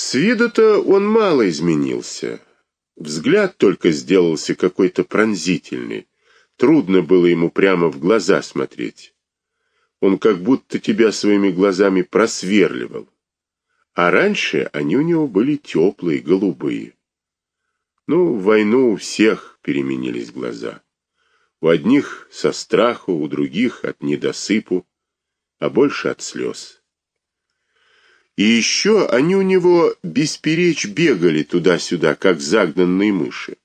С виду-то он мало изменился. Взгляд только сделался какой-то пронзительный. Трудно было ему прямо в глаза смотреть. Он как будто тебя своими глазами просверливал. А раньше они у него были теплые, голубые. Ну, в войну у всех переменились глаза. У одних со страху, у других от недосыпу, а больше от слез. И еще они у него бесперечь бегали туда-сюда, как загнанные мыши.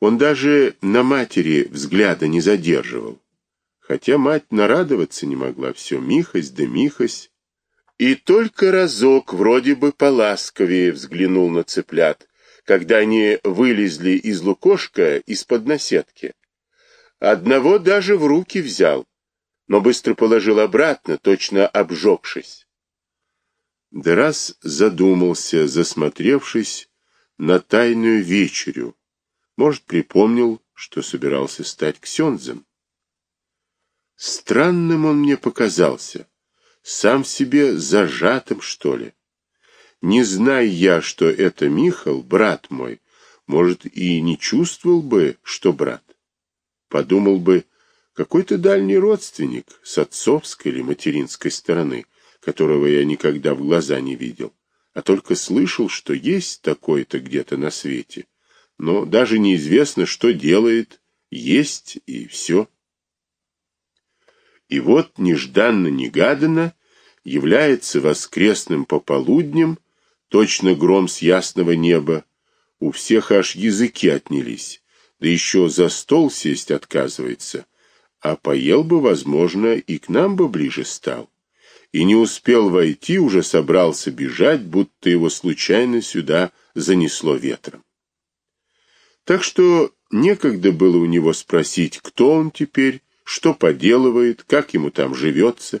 Он даже на матери взгляда не задерживал. Хотя мать нарадоваться не могла все, Михась да Михась. И только разок вроде бы поласковее взглянул на цыплят, когда они вылезли из лукошка из-под наседки. Одного даже в руки взял, но быстро положил обратно, точно обжегшись. Да раз задумался, засмотревшись на тайную вечерю. Может, припомнил, что собирался стать ксензом. Странным он мне показался, сам себе зажатым, что ли. Не зная я, что это Михал, брат мой, может, и не чувствовал бы, что брат. Подумал бы, какой-то дальний родственник с отцовской или материнской стороны — которого я никогда в глаза не видел, а только слышал, что есть такой-то где-то на свете, но даже неизвестно, что делает, есть и все. И вот нежданно-негаданно является воскресным пополуднем, точно гром с ясного неба, у всех аж языки отнялись, да еще за стол сесть отказывается, а поел бы, возможно, и к нам бы ближе стал и не успел войти, уже собрался бежать, будто его случайно сюда занесло ветром. Так что некогда было у него спросить, кто он теперь, что поделывает, как ему там живется.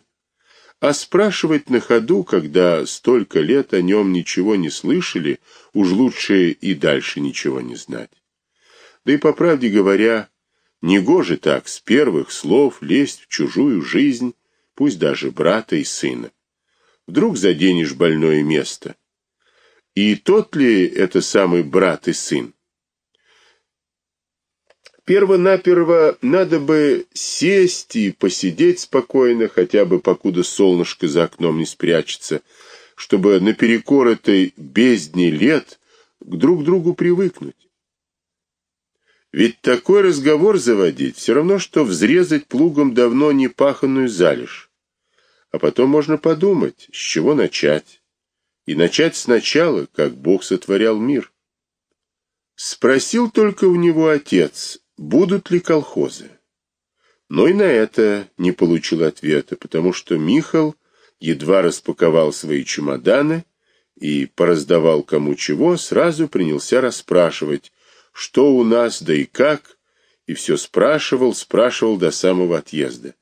А спрашивать на ходу, когда столько лет о нем ничего не слышали, уж лучше и дальше ничего не знать. Да и по правде говоря, негоже так с первых слов лезть в чужую жизнь, пусть даже брата и сына. Вдруг заденешь больное место. И тот ли это самый брат и сын? Перво-наперво надо бы сесть и посидеть спокойно, хотя бы покуда солнышко за окном не спрячется, чтобы наперекор этой бездне лет к друг другу привыкнуть. Ведь такой разговор заводить все равно, что взрезать плугом давно не паханную залежь. А потом можно подумать, с чего начать. И начать сначала, как Бог сотворял мир. Спросил только у него отец, будут ли колхозы. Но и на это не получил ответа, потому что Михал едва распаковал свои чемоданы и пораздавал кому чего, сразу принялся расспрашивать, что у нас, да и как, и все спрашивал, спрашивал до самого отъезда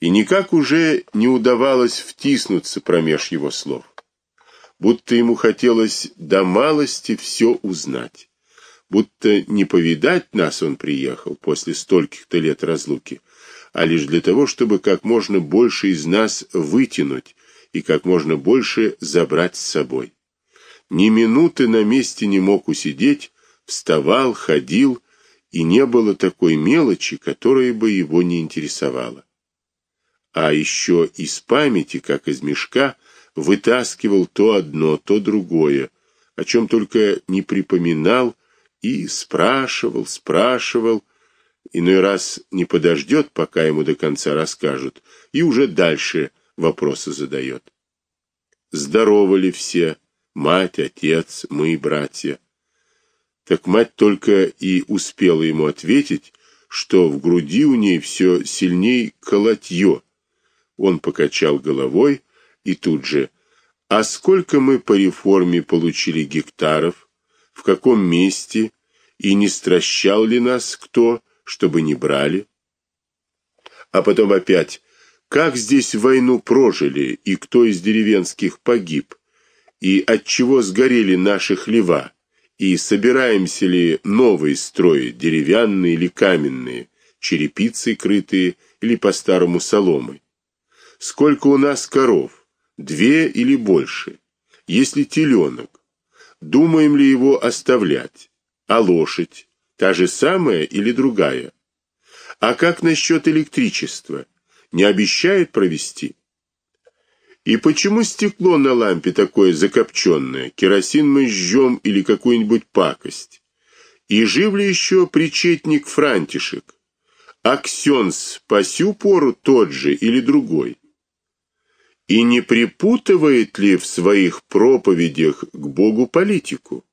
и никак уже не удавалось втиснуться промеж его слов. Будто ему хотелось до малости все узнать. Будто не повидать нас он приехал после стольких-то лет разлуки, а лишь для того, чтобы как можно больше из нас вытянуть и как можно больше забрать с собой. Ни минуты на месте не мог усидеть, вставал, ходил, и не было такой мелочи, которая бы его не интересовала а еще из памяти, как из мешка, вытаскивал то одно, то другое, о чем только не припоминал и спрашивал, спрашивал, иной раз не подождет, пока ему до конца расскажут, и уже дальше вопросы задает. Здоровы ли все? Мать, отец, мы, братья. Так мать только и успела ему ответить, что в груди у ней все сильней колотье, он покачал головой и тут же: "А сколько мы по реформе получили гектаров? В каком месте? И не стращал ли нас кто, чтобы не брали?" А потом опять: "Как здесь войну прожили и кто из деревенских погиб? И от чего сгорели наши хлева?" И собираемся ли новые строить, деревянные или каменные, черепицей крытые или по-старому соломой? Сколько у нас коров? Две или больше? если теленок, думаем ли его оставлять, а лошадь, та же самая или другая? А как насчет электричества? Не обещает провести? И почему стекло на лампе такое закопченное? Керосин мы жжем или какую-нибудь пакость? И жив ли еще причетник Франтишек? Аксенс по сю пору тот же или другой? И не припутывает ли в своих проповедях к Богу политику?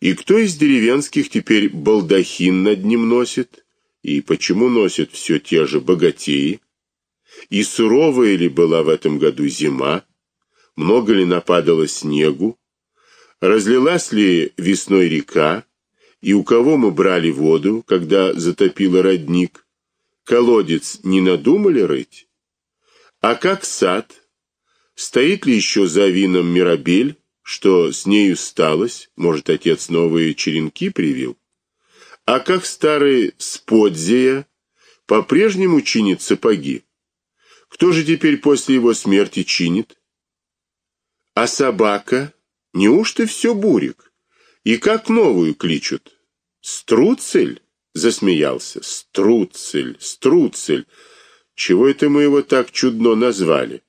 И кто из деревенских теперь балдахин над ним носит? И почему носят все те же богатеи? И суровая ли была в этом году зима? Много ли нападало снегу? Разлилась ли весной река? И у кого мы брали воду, когда затопило родник? Колодец не надумали рыть? А как сад? Стоит ли еще за вином Мирабель? Что с нею сталось? Может, отец новые черенки привил? А как старый Сподзия по-прежнему чинит сапоги? Кто же теперь после его смерти чинит? А собака? Неужто все бурик? И как новую кличут? Струцель? Засмеялся. Струцель, Струцель. Чего это мы его так чудно назвали?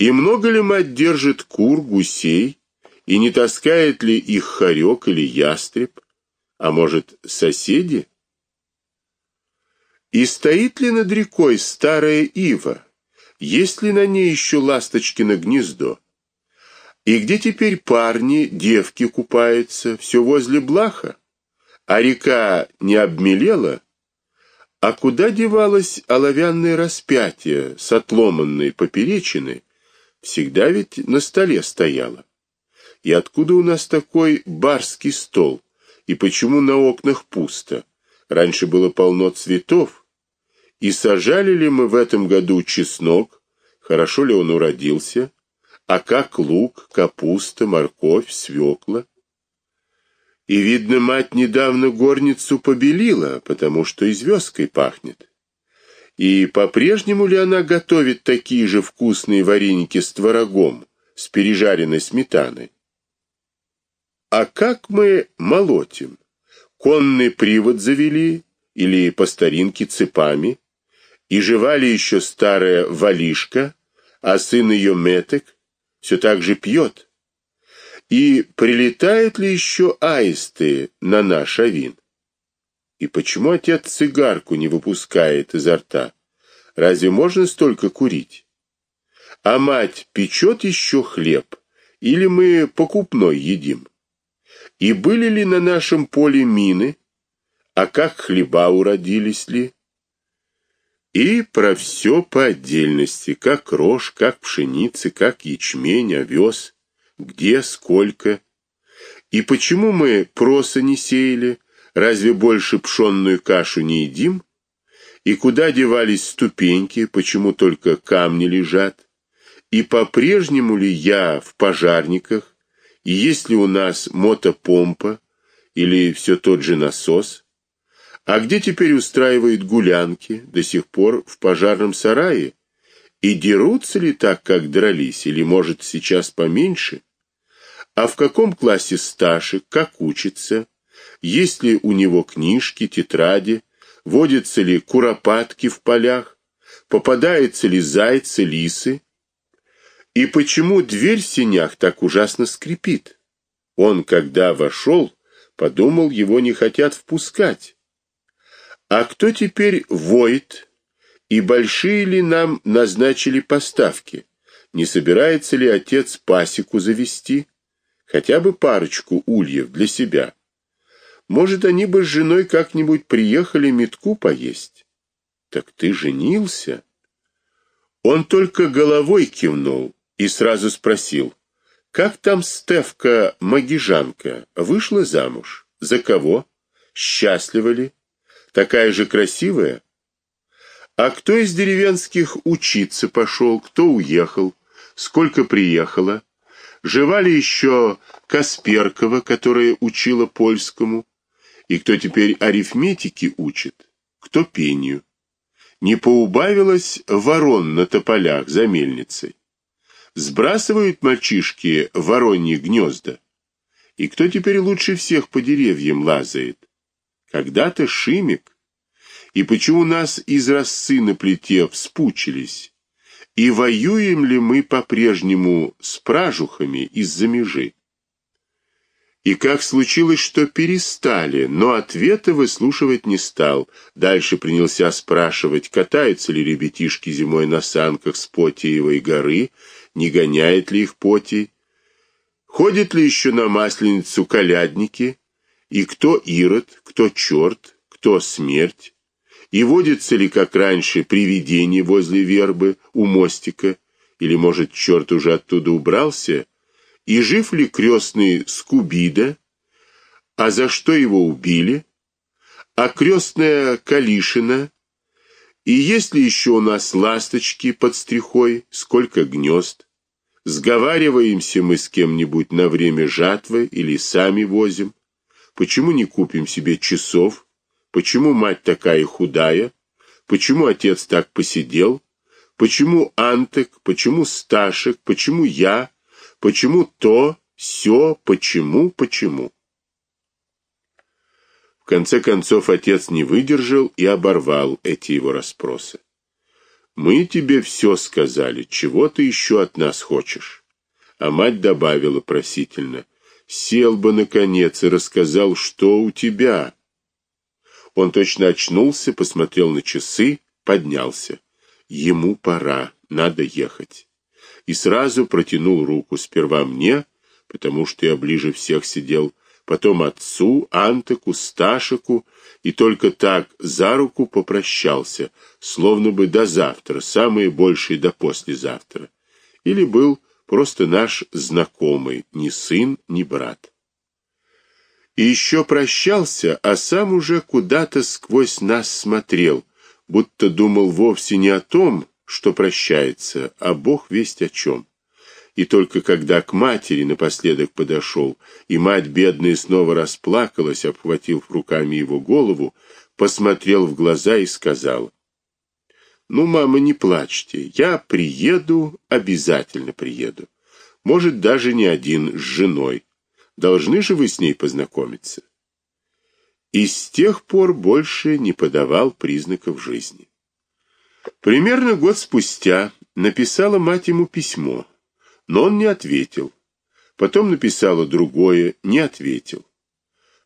И много ли мать держит кур, гусей, и не таскает ли их хорек или ястреб, а может, соседи? И стоит ли над рекой старая ива? Есть ли на ней еще ласточкино гнездо? И где теперь парни, девки купаются, все возле Блаха? А река не обмелела? А куда девалось оловянное распятие с отломанной поперечины? Всегда ведь на столе стояла. И откуда у нас такой барский стол? И почему на окнах пусто? Раньше было полно цветов. И сажали ли мы в этом году чеснок? Хорошо ли он уродился? А как лук, капуста, морковь, свекла? И видно, мать недавно горницу побелила, потому что и звездкой пахнет. И по-прежнему ли она готовит такие же вкусные вареники с творогом, с пережаренной сметаной? А как мы молотим? Конный привод завели или по старинке цепами? И жива ли еще старая валишка, а сын ее меток все так же пьет? И прилетают ли еще аисты на наш авин? И почему отец цигарку не выпускает изо рта? Разве можно столько курить? А мать печет еще хлеб, или мы покупной едим? И были ли на нашем поле мины? А как хлеба уродились ли? И про все по отдельности, как рожь, как пшеница, как ячмень, овес, где, сколько. И почему мы проса не сеяли, Разве больше пшенную кашу не едим? И куда девались ступеньки, почему только камни лежат? И по-прежнему ли я в пожарниках? И есть ли у нас мотопомпа или все тот же насос? А где теперь устраивают гулянки? До сих пор в пожарном сарае? И дерутся ли так, как дрались, или, может, сейчас поменьше? А в каком классе Сташек, как учится? Есть ли у него книжки, тетради, водятся ли куропатки в полях, попадаются ли зайцы, лисы. И почему дверь в сенях так ужасно скрипит? Он, когда вошел, подумал, его не хотят впускать. А кто теперь воет? И большие ли нам назначили поставки? Не собирается ли отец пасеку завести? Хотя бы парочку ульев для себя. Может, они бы с женой как-нибудь приехали метку поесть. Так ты женился? Он только головой кивнул и сразу спросил: "Как там Стевка Магижанка? Вышла замуж? За кого? Счастлива ли? Такая же красивая?" А кто из деревенских учиться пошел, кто уехал, сколько приехало? Жива ли еще Касперкова, которая учила польскому? И кто теперь арифметики учит, кто пению. Не поубавилось ворон на тополях за мельницей. Сбрасывают мальчишки вороньи гнезда. И кто теперь лучше всех по деревьям лазает? Когда-то Шимик. И почему нас из росы на плите вспучились? И воюем ли мы по-прежнему с пражухами из-за межи? И как случилось, что перестали, но ответа выслушивать не стал. Дальше принялся спрашивать, катаются ли ребятишки зимой на санках с Потиевой горы, не гоняет ли их Потий, ходят ли еще на Масленицу колядники, и кто Ирод, кто черт, кто смерть, и водится ли, как раньше, привидение возле вербы у мостика, или, может, черт уже оттуда убрался, и жив ли крестный Скубида, а за что его убили, а крестная Калишина, и есть ли еще у нас ласточки под стрихой, сколько гнезд, сговариваемся мы с кем-нибудь на время жатвы или сами возим, почему не купим себе часов, почему мать такая худая, почему отец так посидел, почему Антек, почему Сташек, почему я, Почему то, все, почему, почему? В конце концов отец не выдержал и оборвал эти его расспросы. Мы тебе все сказали, чего ты еще от нас хочешь? А мать добавила просительно: сел бы наконец и рассказал, что у тебя. Он точно очнулся, посмотрел на часы, поднялся. Ему пора, надо ехать и сразу протянул руку сперва мне, потому что я ближе всех сидел, потом отцу, Антеку, Сташику, и только так за руку попрощался, словно бы до завтра, самое большее до послезавтра. Или был просто наш знакомый, ни сын, ни брат. И еще прощался, а сам уже куда-то сквозь нас смотрел, будто думал вовсе не о том, что прощается, а Бог весть о чем. И только когда к матери напоследок подошел, и мать бедная снова расплакалась, обхватив руками его голову, посмотрел в глаза и сказал: "Ну, мама, не плачьте. Я приеду, обязательно приеду. Может, даже не один с женой. Должны же вы с ней познакомиться". И с тех пор больше не подавал признаков жизни. Примерно год спустя написала мать ему письмо, но он не ответил. Потом написала другое, не ответил.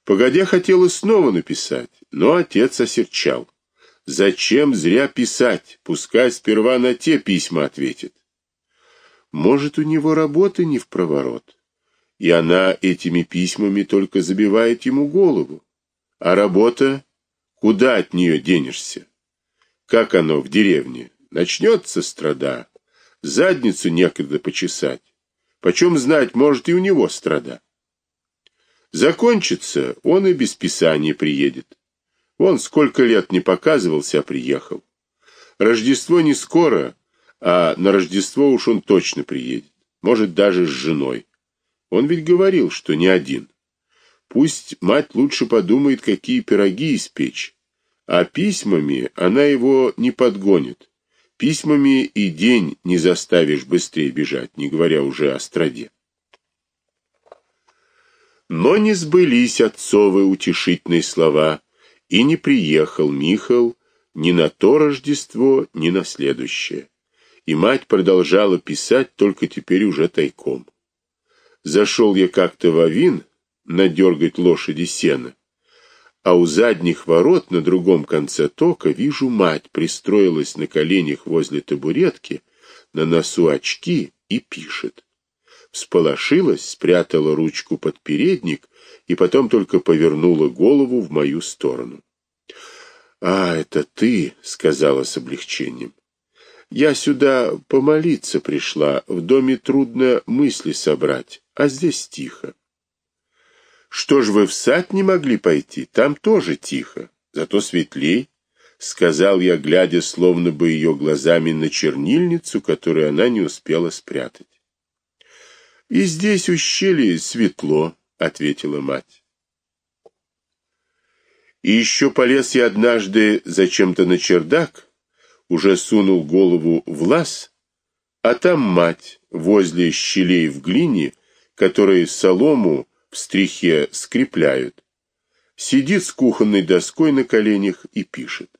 Погодя хотела снова написать, но отец осерчал. Зачем зря писать? Пускай сперва на те письма ответит. Может, у него работы не в проворот, и она этими письмами только забивает ему голову. А работа куда от нее денешься? Как оно в деревне? Начнется страда. Задницу некогда почесать. Почем знать, может, и у него страда. Закончится, он и без писания приедет. Вон сколько лет не показывался, а приехал. Рождество не скоро, а на Рождество уж он точно приедет. Может, даже с женой. Он ведь говорил, что не один. Пусть мать лучше подумает, какие пироги испечь а письмами она его не подгонит. Письмами и день не заставишь быстрее бежать, не говоря уже о страде. Но не сбылись отцовы утешительные слова, и не приехал Михал ни на то Рождество, ни на следующее. И мать продолжала писать только теперь уже тайком. Зашел я как-то в Авин надергать лошади сена а у задних ворот на другом конце тока вижу мать пристроилась на коленях возле табуретки, на носу очки и пишет. Всполошилась, спрятала ручку под передник и потом только повернула голову в мою сторону. «А, это ты», — сказала с облегчением. «Я сюда помолиться пришла, в доме трудно мысли собрать, а здесь тихо». Что ж вы в сад не могли пойти? Там тоже тихо, зато светлей, сказал я, глядя словно бы ее глазами на чернильницу, которую она не успела спрятать. И здесь ущелье светло, ответила мать. И еще полез я однажды зачем-то на чердак, уже сунул голову в лаз, а там мать возле щелей в глине, которые солому в стрихе скрепляют. Сидит с кухонной доской на коленях и пишет.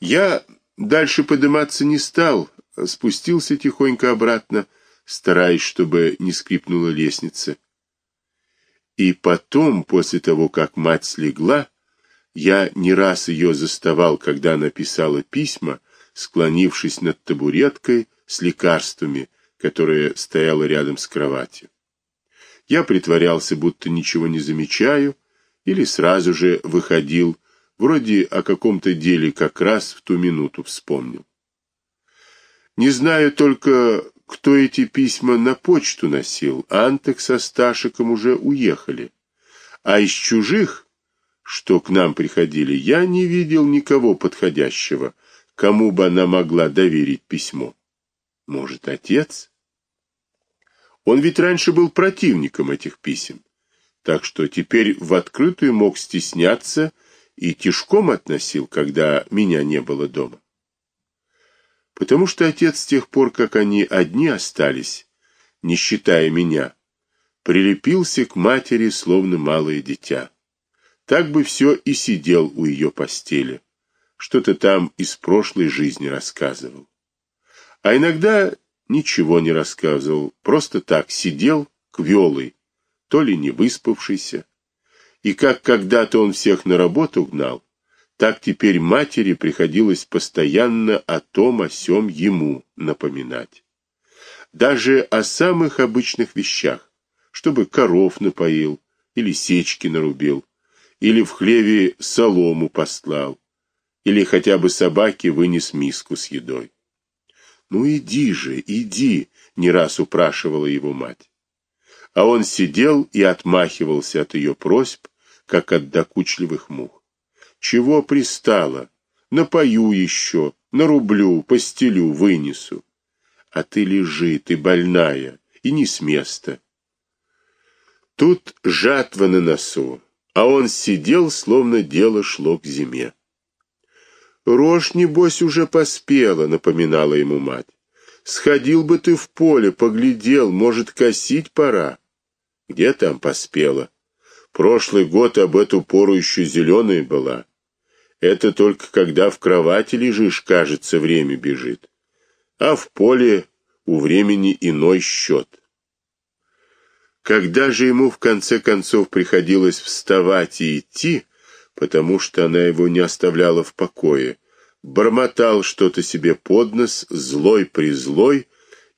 Я дальше подниматься не стал, спустился тихонько обратно, стараясь, чтобы не скрипнула лестница. И потом, после того, как мать слегла, я не раз ее заставал, когда она писала письма, склонившись над табуреткой с лекарствами, которая стояла рядом с кроватью. Я притворялся, будто ничего не замечаю, или сразу же выходил, вроде о каком-то деле как раз в ту минуту вспомнил. Не знаю только, кто эти письма на почту носил. Антек со Сташиком уже уехали. А из чужих, что к нам приходили, я не видел никого подходящего, кому бы она могла доверить письмо. Может, отец? Он ведь раньше был противником этих писем, так что теперь в открытую мог стесняться и тишком относил, когда меня не было дома. Потому что отец с тех пор, как они одни остались, не считая меня, прилепился к матери, словно малое дитя. Так бы все и сидел у ее постели, что-то там из прошлой жизни рассказывал. А иногда ничего не рассказывал, просто так сидел квелый, то ли не выспавшийся. И как когда-то он всех на работу гнал, так теперь матери приходилось постоянно о том о сём ему напоминать. Даже о самых обычных вещах, чтобы коров напоил или сечки нарубил, или в хлеве солому послал, или хотя бы собаке вынес миску с едой. Ну иди же, иди, не раз упрашивала его мать. А он сидел и отмахивался от ее просьб, как от докучливых мух. Чего пристало? Напою еще, нарублю, постелю, вынесу. А ты лежи, ты больная, и не с места. Тут жатва на носу, а он сидел, словно дело шло к зиме. Рожь, небось, уже поспела, напоминала ему мать. Сходил бы ты в поле, поглядел, может, косить пора. Где там поспела? Прошлый год об эту пору еще зеленая была. Это только когда в кровати лежишь, кажется, время бежит. А в поле у времени иной счет. Когда же ему в конце концов приходилось вставать и идти, потому что она его не оставляла в покое. Бормотал что-то себе под нос, злой-призлой,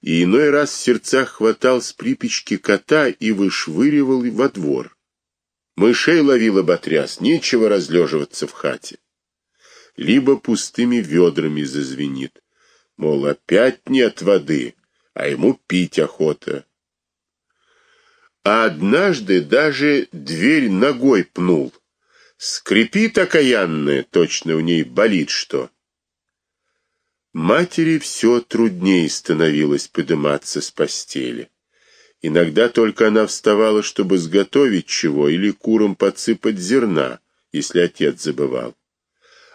и иной раз в сердцах хватал с припечки кота и вышвыривал во двор. Мышей ловила батряс, нечего разлеживаться в хате. Либо пустыми ведрами зазвенит, мол, опять нет воды, а ему пить охота. А однажды даже дверь ногой пнул — Скрипит окаянная, точно у ней болит что. Матери все труднее становилось подниматься с постели. Иногда только она вставала, чтобы сготовить чего или курам подсыпать зерна, если отец забывал.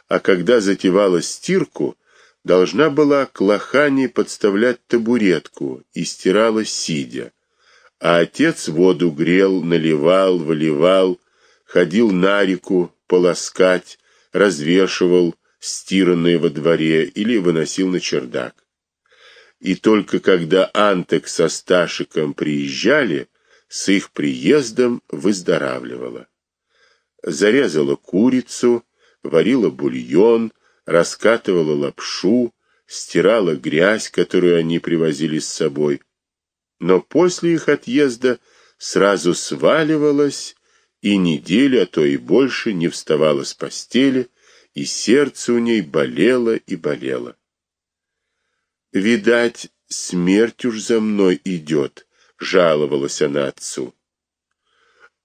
А когда затевала стирку, должна была к лохане подставлять табуретку и стирала сидя. А отец воду грел, наливал, выливал, ходил на реку полоскать, развешивал стиранные во дворе или выносил на чердак. И только когда Антек со Сташиком приезжали, с их приездом выздоравливала. Зарезала курицу, варила бульон, раскатывала лапшу, стирала грязь, которую они привозили с собой. Но после их отъезда сразу сваливалась и неделю, а то и больше не вставала с постели, и сердце у ней болело и болело. Видать, смерть уж за мной идет, жаловалась она отцу.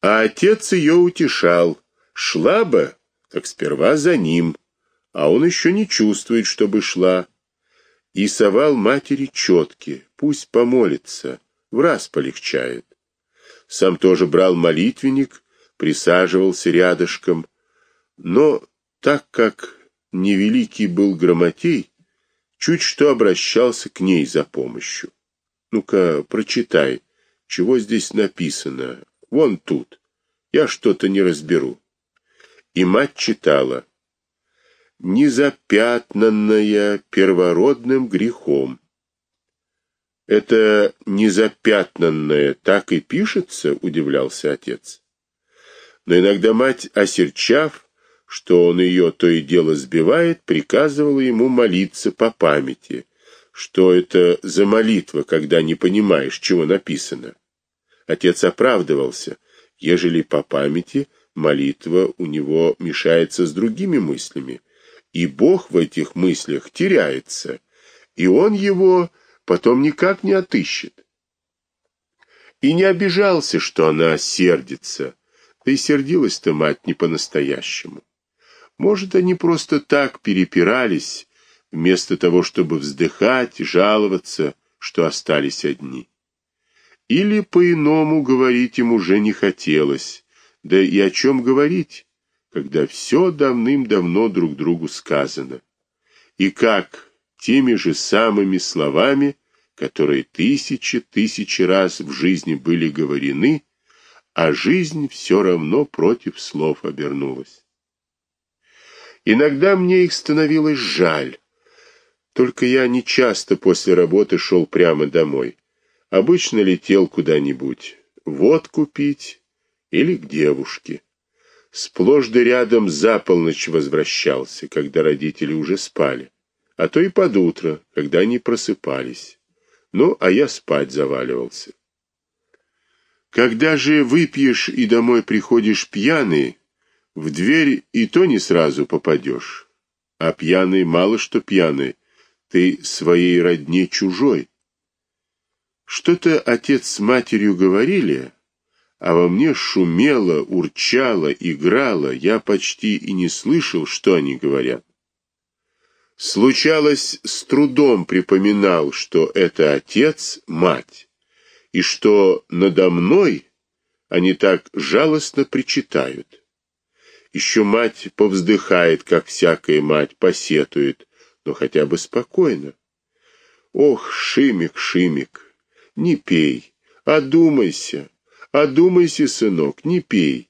А отец ее утешал: шла бы, так сперва за ним, а он еще не чувствует, чтобы шла. И совал матери четки, пусть помолится, в раз полегчает. Сам тоже брал молитвенник присаживался рядышком, но так как невеликий был грамотей, чуть что обращался к ней за помощью. Ну-ка, прочитай, чего здесь написано. Вон тут. Я что-то не разберу. И мать читала: "Незапятнанная первородным грехом". Это незапятнанное так и пишется, удивлялся отец. Но иногда мать, осерчав, что он ее то и дело сбивает, приказывала ему молиться по памяти. Что это за молитва, когда не понимаешь, чего написано? Отец оправдывался: ежели по памяти, молитва у него мешается с другими мыслями, и Бог в этих мыслях теряется, и он его потом никак не отыщет. И не обижался, что она сердится. Да и сердилась-то мать не по-настоящему. Может, они просто так перепирались, вместо того, чтобы вздыхать и жаловаться, что остались одни. Или по-иному говорить им уже не хотелось, да и о чем говорить, когда все давным-давно друг другу сказано. И как теми же самыми словами, которые тысячи тысячи раз в жизни были говорены, а жизнь все равно против слов обернулась. Иногда мне их становилось жаль. Только я не часто после работы шел прямо домой. Обычно летел куда-нибудь, водку пить или к девушке. Сплошь да рядом за полночь возвращался, когда родители уже спали, а то и под утро, когда они просыпались. Ну, а я спать заваливался. Когда же выпьешь и домой приходишь пьяный, в дверь и то не сразу попадешь. А пьяный мало что пьяный, ты своей родне чужой. Что-то отец с матерью говорили, а во мне шумело, урчало, играло, я почти и не слышал, что они говорят. Случалось, с трудом припоминал, что это отец, мать, и что надо мной они так жалостно причитают. Еще мать повздыхает, как всякая мать посетует, но хотя бы спокойно. Ох, Шимик, Шимик, не пей, одумайся, одумайся, сынок, не пей.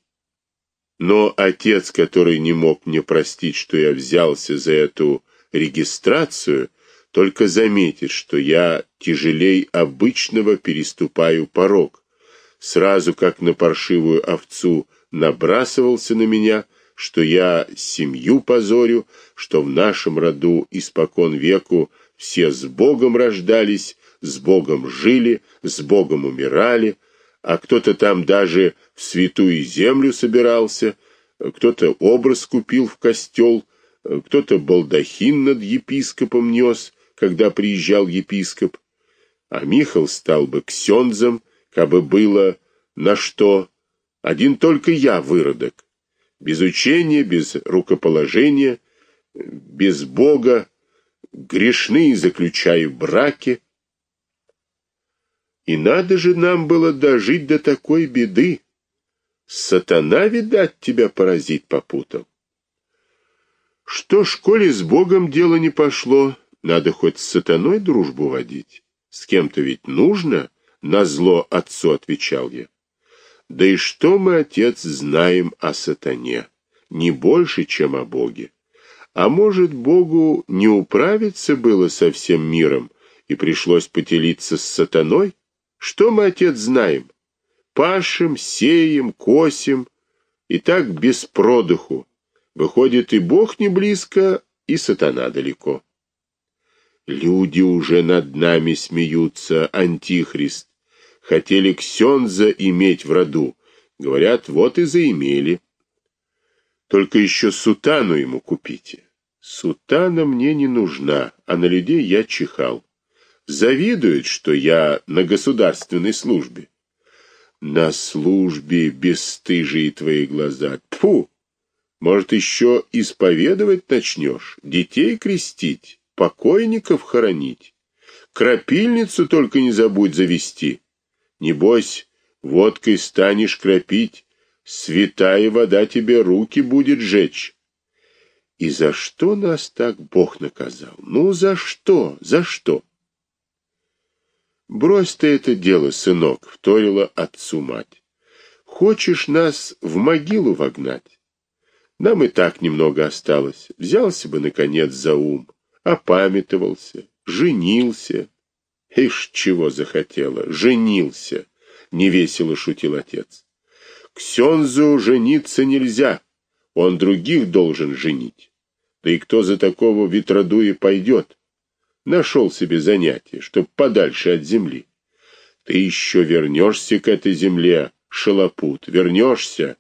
Но отец, который не мог мне простить, что я взялся за эту регистрацию, только заметит, что я тяжелей обычного переступаю порог. Сразу как на паршивую овцу набрасывался на меня, что я семью позорю, что в нашем роду испокон веку все с Богом рождались, с Богом жили, с Богом умирали, а кто-то там даже в святую землю собирался, кто-то образ купил в костел, кто-то балдахин над епископом нес, когда приезжал епископ, а Михал стал бы ксензом, кабы было на что. Один только я выродок без учения, без рукоположения, без Бога, грешные заключаю браки. И надо же нам было дожить до такой беды. Сатана, видать, тебя поразить попутал. Что ж, коли с Богом дело не пошло, надо хоть с сатаной дружбу водить. С кем-то ведь нужно, на зло отцу отвечал я. Да и что мы, отец, знаем о сатане? Не больше, чем о Боге. А может, Богу не управиться было со всем миром, и пришлось поделиться с сатаной? Что мы, отец, знаем? Пашем, сеем, косим, и так без продыху. Выходит, и Бог не близко, и сатана далеко. Люди уже над нами смеются, антихрист хотели Ксенза иметь в роду. Говорят, вот и заимели. Только еще сутану ему купите. Сутана мне не нужна, а на людей я чихал. Завидуют, что я на государственной службе. На службе бесстыжие твои глаза. Тьфу! Может, еще исповедовать начнешь, детей крестить, покойников хоронить. Крапильницу только не забудь завести. Небось, водкой станешь кропить, святая вода тебе руки будет жечь. И за что нас так Бог наказал? Ну, за что? За что? Брось ты это дело, сынок, вторила отцу мать. Хочешь нас в могилу вогнать? Нам и так немного осталось. Взялся бы, наконец, за ум, опамятовался, женился. Ишь, чего захотела, женился, невесело шутил отец. Ксензу жениться нельзя, он других должен женить. Да и кто за такого ветродуя пойдет? Нашел себе занятие, чтоб подальше от земли. Ты еще вернешься к этой земле, шалопут, вернешься,